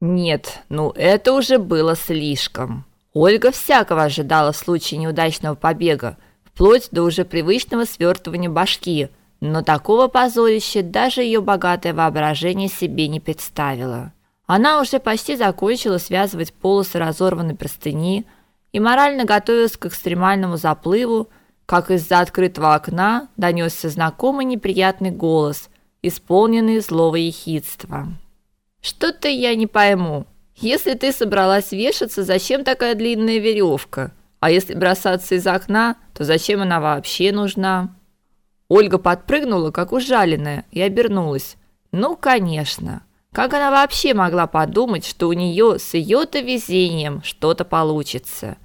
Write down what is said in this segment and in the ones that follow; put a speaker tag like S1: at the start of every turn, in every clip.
S1: Нет, ну это уже было слишком. Ольга всякого ожидала в случае неудачного побега, вплоть до уже привычного свертывания башки, но такого позорища даже ее богатое воображение себе не представило. Она уже почти закончила связывать полосы разорванной простыни и морально готовилась к экстремальному заплыву, как из-за открытого окна донесся знакомый неприятный голос, исполненный злого ехидства. Что-то я не пойму. Если ты собралась вешаться, зачем такая длинная веревка? А если бросаться из окна, то зачем она вообще нужна? Ольга подпрыгнула, как ужаленная, и обернулась. Ну, конечно. Как она вообще могла подумать, что у нее с ее-то везением что-то получится?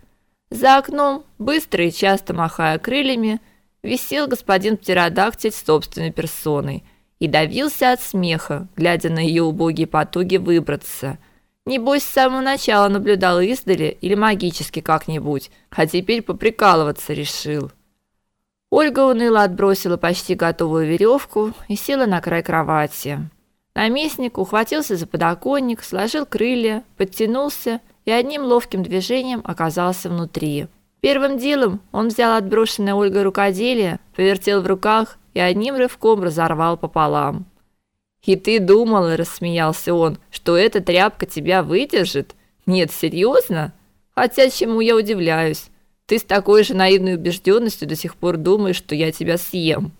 S1: За окном, быстро и часто махая крыльями, висел господин птеродактиль собственной персоной – и давился от смеха, глядя на ее убогие потуги выбраться. Небось, с самого начала наблюдал издали или магически как-нибудь, а теперь поприкалываться решил. Ольга уныло отбросила почти готовую веревку и села на край кровати. Наместник ухватился за подоконник, сложил крылья, подтянулся и одним ловким движением оказался внутри. Первым делом он взял отброшенное Ольгой рукоделие, повертел в руках и одним рывком разорвал пополам. «И ты думала, — рассмеялся он, — что эта тряпка тебя выдержит? Нет, серьезно? Хотя чему я удивляюсь? Ты с такой же наивной убежденностью до сих пор думаешь, что я тебя съем».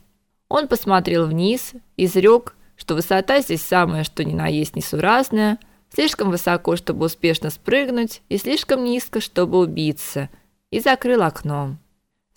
S1: Он посмотрел вниз, изрек, что высота здесь самая, что ни на есть несуразная, слишком высоко, чтобы успешно спрыгнуть, и слишком низко, чтобы убиться, и закрыл окно.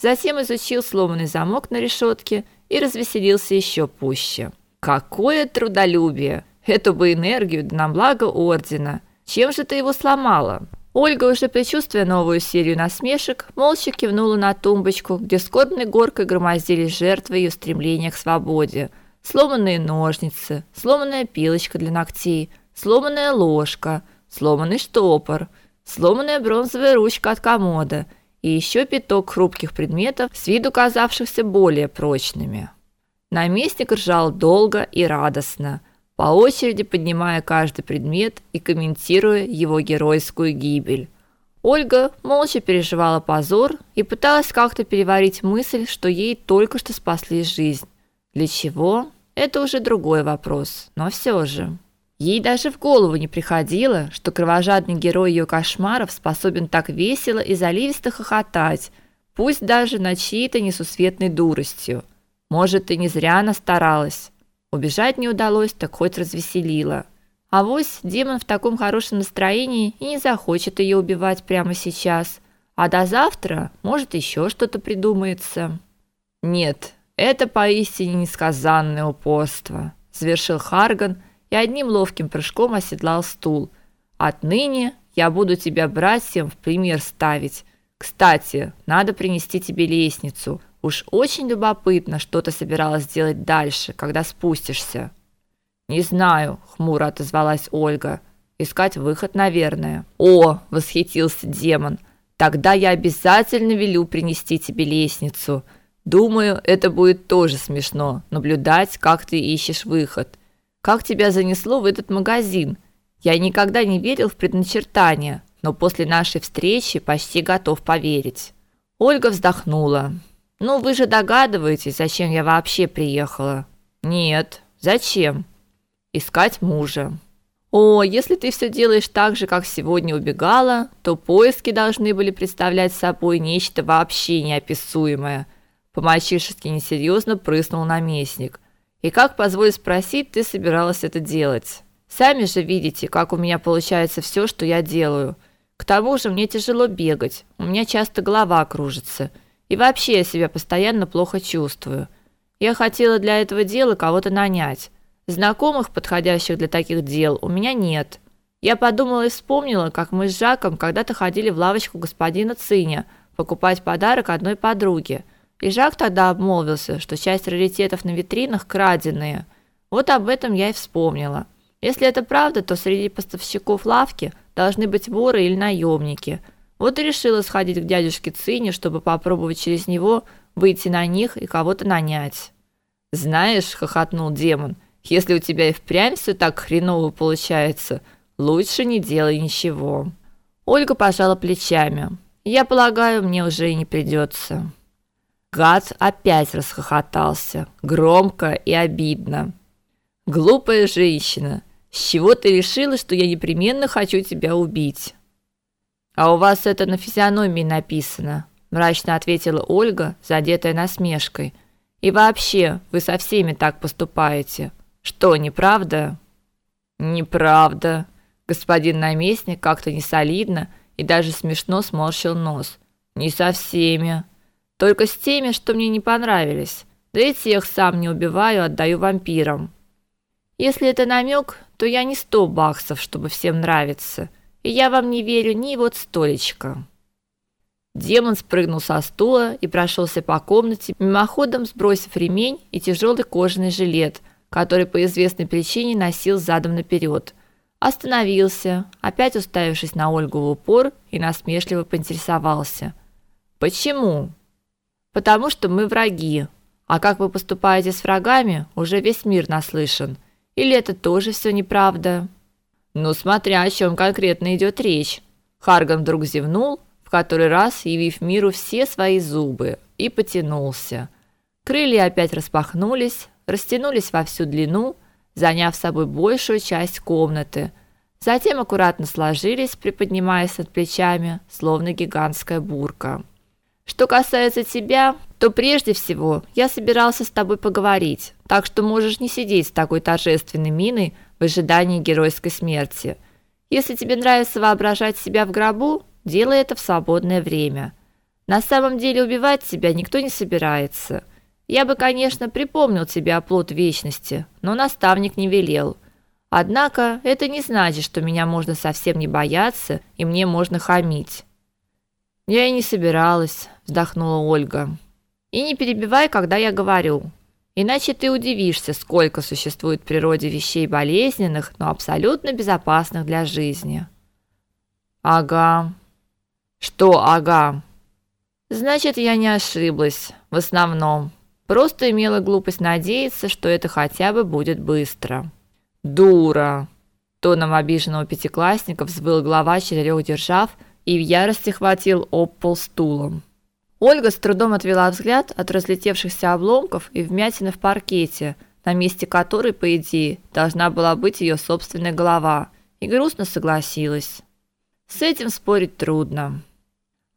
S1: Затем изучил сломанный замок на решетке и развеселился еще пуще. Какое трудолюбие! Эту бы энергию на благо ордена. Чем же ты его сломала? Ольга, уже предчувствуя новую серию насмешек, молча кивнула на тумбочку, где скорбной горкой громоздились жертвы ее стремления к свободе. Сломанные ножницы, сломанная пилочка для ногтей, сломанная ложка, сломанный штопор, сломанная бронзовая ручка от комода – и еще пяток хрупких предметов, с виду казавшихся более прочными. Наместник ржал долго и радостно, по очереди поднимая каждый предмет и комментируя его геройскую гибель. Ольга молча переживала позор и пыталась как-то переварить мысль, что ей только что спасли жизнь. Для чего? Это уже другой вопрос, но все же. Ей даже в голову не приходило, что кровожадный герой ее кошмаров способен так весело и заливисто хохотать, пусть даже над чьей-то несусветной дуростью. Может, и не зря она старалась. Убежать не удалось, так хоть развеселила. А вось демон в таком хорошем настроении и не захочет ее убивать прямо сейчас, а до завтра, может, еще что-то придумается. Нет, это поистине несказанное упорство, завершил Харган и одним ловким прыжком оседлал стул. Отныне я буду тебя братьям в пример ставить. Кстати, надо принести тебе лестницу. Уж очень любопытно, что ты собиралась делать дальше, когда спустишься. Не знаю, хмуро отозвалась Ольга. Искать выход, наверное. О, восхитился демон. Тогда я обязательно велю принести тебе лестницу. Думаю, это будет тоже смешно наблюдать, как ты ищешь выход. Как тебя занесло в этот магазин? Я никогда не верил в предначертания, но после нашей встречи почти готов поверить. Ольга вздохнула. Ну, вы же догадываетесь, зачем я вообще приехала? Нет. Зачем? Искать мужа. О, если ты все делаешь так же, как сегодня убегала, то поиски должны были представлять собой нечто вообще неописуемое. По-мальчишески несерьезно прыснул наместник. И как, позволь спросить, ты собиралась это делать? Сами же видите, как у меня получается все, что я делаю. К тому же мне тяжело бегать, у меня часто голова кружится, и вообще я себя постоянно плохо чувствую. Я хотела для этого дела кого-то нанять. Знакомых, подходящих для таких дел, у меня нет. Я подумала и вспомнила, как мы с Жаком когда-то ходили в лавочку господина Циня покупать подарок одной подруге – и Жак тогда обмолвился, что часть раритетов на витринах краденые. Вот об этом я и вспомнила. Если это правда, то среди поставщиков лавки должны быть воры или наемники. Вот и решила сходить к дядюшке Цине, чтобы попробовать через него выйти на них и кого-то нанять. Знаешь, хохотнул демон. Если у тебя и впрямь все так хреново получается, Лучше не делай ничего. Ольга пожала плечами. Я полагаю, мне уже и не придется. Гад опять расхохотался, громко и обидно. Глупая женщина, с чего ты решила, что я непременно хочу тебя убить? А у вас это на физиономии написано, мрачно ответила Ольга, задетая насмешкой. И вообще, вы со всеми так поступаете. Что, неправда? Неправда. Господин наместник как-то несолидно и даже смешно сморщил нос. Не со всеми, только с теми, что мне не понравились. Да и тех сам не убиваю, отдаю вампирам. Если это намек, то я не сто баксов, чтобы всем нравиться. И я вам не верю ни вот столечко. Демон спрыгнул со стула и прошелся по комнате, мимоходом сбросив ремень и тяжелый кожаный жилет, который по известной причине носил задом наперед. Остановился, опять уставившись на Ольгу в упор и насмешливо поинтересовался: "Почему?" "Потому что мы враги. А как вы поступаете с врагами, уже весь мир наслышан. Или это тоже все неправда?" "Ну, смотря о чем конкретно идет речь". Харган вдруг зевнул который раз явив миру все свои зубы, и потянулся. Крылья опять распахнулись, растянулись во всю длину, заняв собой большую часть комнаты. Затем аккуратно сложились, приподнимаясь над плечами, словно гигантская бурка. Что касается тебя, то прежде всего я собирался с тобой поговорить, так что можешь не сидеть с такой торжественной миной в ожидании геройской смерти. Если тебе нравится воображать себя в гробу, Делай это в свободное время. На самом деле убивать тебя никто не собирается. Я бы, конечно, припомнил тебе оплот вечности, но наставник не велел. Однако это не значит, что меня можно совсем не бояться и мне можно хамить. Я и не собиралась, вздохнула Ольга. И не перебивай, когда я говорю. Иначе ты удивишься, сколько существует в природе вещей болезненных, но абсолютно безопасных для жизни. Ага, что, ага? Значит, я не ошиблась. В основном. Просто имела глупость надеяться, что это хотя бы будет быстро. Дура. Тоном обиженного пятиклассника взвыл глава четырех держав и в ярости хватил об пол стулом. Ольга с трудом отвела взгляд от разлетевшихся обломков и вмятины в паркете, на месте которой, по идее, должна была быть ее собственная голова, и грустно согласилась. С этим спорить трудно.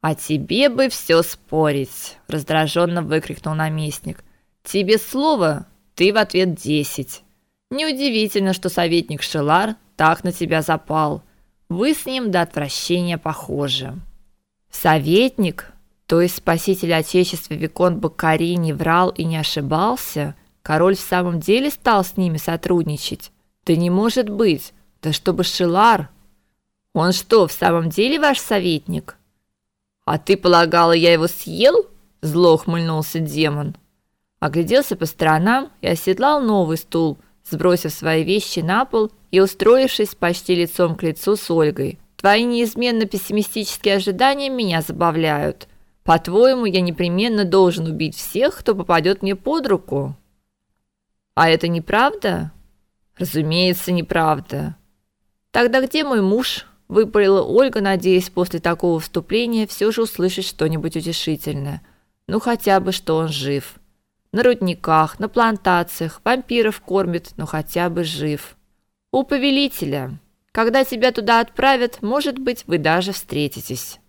S1: А тебе бы все спорить, раздраженно выкрикнул наместник. Тебе слово, ты в ответ десять. Неудивительно, что советник Шелар так на тебя запал. Вы с ним до отвращения похожи. Советник, то есть спаситель отечества Виконт Бакари не врал и не ошибался, король в самом деле стал с ними сотрудничать. Да не может быть. Да чтобы Шелар. Он что, в самом деле ваш советник? А ты полагала, я его съел? Зло ухмыльнулся демон. Огляделся по сторонам и оседлал новый стул, сбросив свои вещи на пол и устроившись почти лицом к лицу с Ольгой. Твои неизменно пессимистические ожидания меня забавляют. По-твоему, я непременно должен убить всех, кто попадет мне под руку? А это неправда? Разумеется, неправда. Тогда где мой муж? выпалила Ольга, надеясь после такого вступления все же услышать что-нибудь утешительное. Ну хотя бы что он жив. На рудниках, на плантациях, вампиров кормит, но хотя бы жив. У повелителя. Когда тебя туда отправят, может быть, вы даже встретитесь.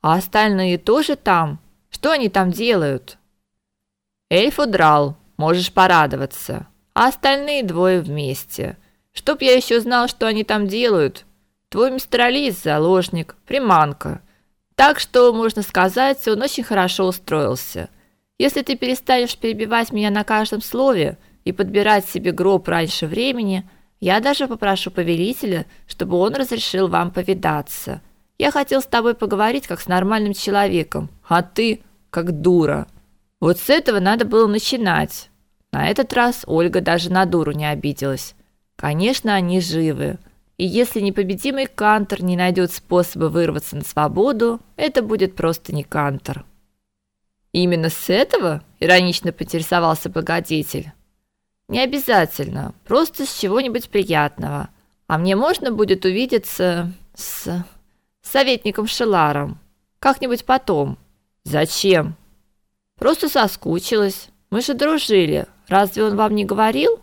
S1: А остальные тоже там? Что они там делают? Эльф удрал, можешь порадоваться. А остальные двое вместе. Чтоб я еще знал, что они там делают, Твой мистер Алис заложник, приманка. Так что, можно сказать, он очень хорошо устроился. Если ты перестанешь перебивать меня на каждом слове и подбирать себе гроб раньше времени, я даже попрошу повелителя, чтобы он разрешил вам повидаться. Я хотел с тобой поговорить как с нормальным человеком, а ты как дура. Вот с этого надо было начинать. На этот раз Ольга даже на дуру не обиделась. Конечно, они живы. И если непобедимый Кантор не найдет способа вырваться на свободу, это будет просто не Кантор. Именно с этого иронично поинтересовался благодетель. Не обязательно, просто с чего-нибудь приятного. А мне можно будет увидеться с советником Шеларом как-нибудь потом. Зачем? Просто соскучилась. Мы же дружили. Разве он вам не говорил?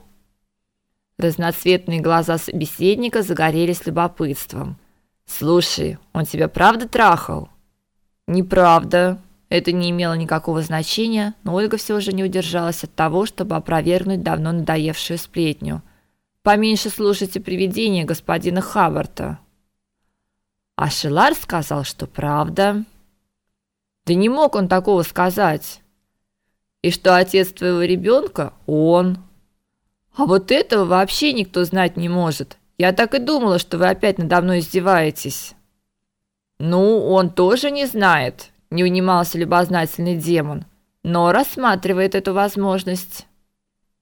S1: Разноцветные глаза собеседника загорелись любопытством. Слушай, он тебя правда трахал? Неправда. Это не имело никакого значения, но Ольга все же не удержалась от того, чтобы опровергнуть давно надоевшую сплетню. Поменьше слушайте привидения господина Хаббарта. А Шелар сказал, что правда. Да не мог он такого сказать. И что отец твоего ребенка он. А вот этого вообще никто знать не может. Я так и думала, что вы опять надо мной издеваетесь. Ну, он тоже не знает, не унимался любознательный демон, но рассматривает эту возможность.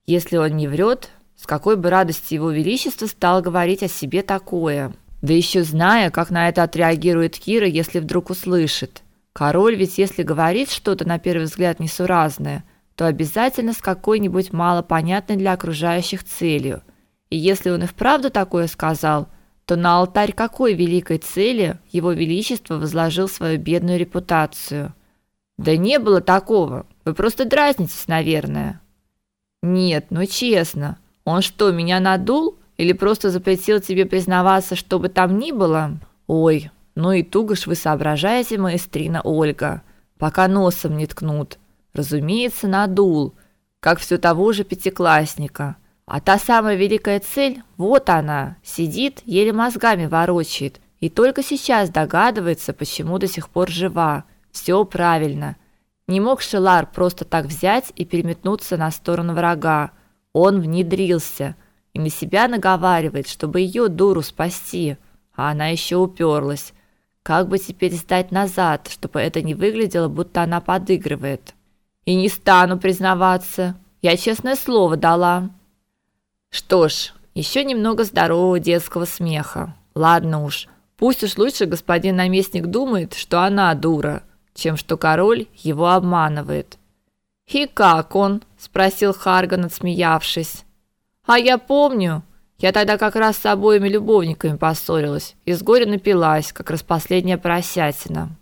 S1: Если он не врет, с какой бы радости его величество стал говорить о себе такое? Да еще зная, как на это отреагирует Кира, если вдруг услышит. Король ведь если говорит что-то на первый взгляд несуразное, то обязательно с какой-нибудь малопонятной для окружающих целью. И если он и вправду такое сказал, то на алтарь какой великой цели его величество возложил свою бедную репутацию? Да не было такого. Вы просто дразнитесь, наверное. Нет, ну честно. Он что, меня надул или просто запретил тебе признаваться, что бы там ни было? Ой, ну и туго ж вы соображаете, маэстрина Ольга. Пока носом не ткнут. Разумеется, надул, как все того же пятиклассника. А та самая великая цель, вот она, сидит, еле мозгами ворочает, и только сейчас догадывается, почему до сих пор жива. Все правильно. Не мог Шелар просто так взять и переметнуться на сторону врага. Он внедрился и на себя наговаривает, чтобы ее дуру спасти, а она еще уперлась. Как бы теперь сдать назад, чтобы это не выглядело, будто она подыгрывает? И не стану признаваться. Я честное слово дала. Что ж, еще немного здорового детского смеха. Ладно уж. Пусть уж лучше господин наместник думает, что она дура, чем что король его обманывает. И как он? спросил Харган, отсмеявшись. А я помню, я тогда как раз с обоими любовниками поссорилась и с горя напилась, как распоследняя поросятина.